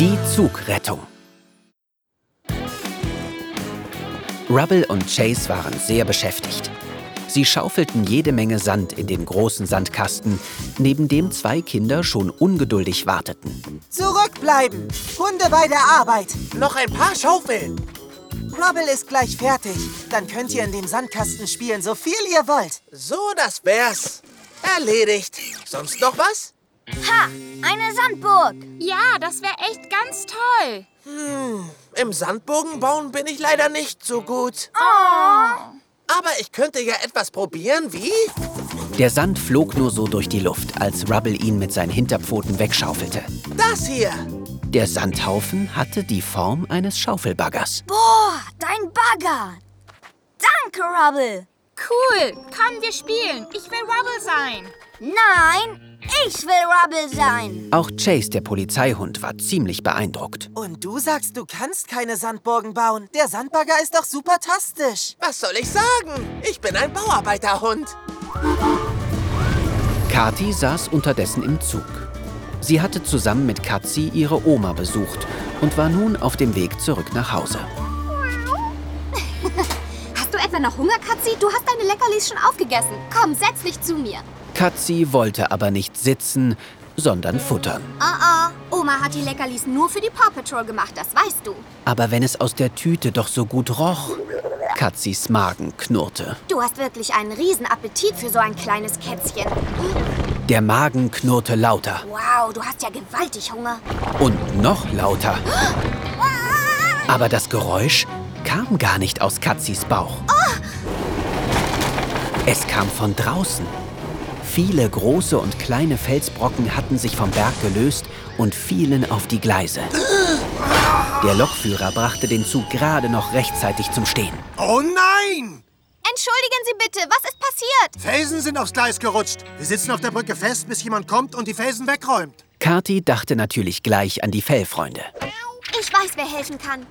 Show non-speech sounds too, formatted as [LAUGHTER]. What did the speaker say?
Die Zugrettung. Rubble und Chase waren sehr beschäftigt. Sie schaufelten jede Menge Sand in den großen Sandkasten, neben dem zwei Kinder schon ungeduldig warteten. Zurückbleiben! Hunde bei der Arbeit! Noch ein paar Schaufeln. Rubble ist gleich fertig. Dann könnt ihr in dem Sandkasten spielen, so viel ihr wollt. So, das wär's. Erledigt. Sonst noch was? Ha! Eine Sandburg! Ja, das wäre echt ganz toll. Im Sandbogen bauen bin ich leider nicht so gut. Oh. Aber ich könnte ja etwas probieren, wie? Der Sand flog nur so durch die Luft, als Rubble ihn mit seinen Hinterpfoten wegschaufelte. Das hier. Der Sandhaufen hatte die Form eines Schaufelbaggers. Boah, dein Bagger! Danke, Rubble! Cool. Komm, wir spielen. Ich will Rubble sein. Nein, ich will Rubble sein! Auch Chase, der Polizeihund, war ziemlich beeindruckt. Und du sagst, du kannst keine Sandburgen bauen. Der Sandbagger ist doch supertastisch. Was soll ich sagen? Ich bin ein Bauarbeiterhund. Kati saß unterdessen im Zug. Sie hatte zusammen mit Katzi ihre Oma besucht und war nun auf dem Weg zurück nach Hause. Etwa noch Hunger, Katzi? Du hast deine Leckerlis schon aufgegessen. Komm, setz dich zu mir. Katzi wollte aber nicht sitzen, sondern futtern. Ah, ah. Oma hat die Leckerlis nur für die Paw Patrol gemacht, das weißt du. Aber wenn es aus der Tüte doch so gut roch. Katzis Magen knurrte. Du hast wirklich einen Riesenappetit für so ein kleines Kätzchen. Der Magen knurrte lauter Wow, du hast ja gewaltig Hunger. und noch lauter. [GASPS] Aber das Geräusch kam gar nicht aus Katzis Bauch. Es kam von draußen. Viele große und kleine Felsbrocken hatten sich vom Berg gelöst und fielen auf die Gleise. Der Lokführer brachte den Zug gerade noch rechtzeitig zum Stehen. Oh nein! Entschuldigen Sie bitte, was ist passiert? Felsen sind aufs Gleis gerutscht. Wir sitzen auf der Brücke fest, bis jemand kommt und die Felsen wegräumt. Kati dachte natürlich gleich an die Fellfreunde. Ich weiß, wer helfen kann.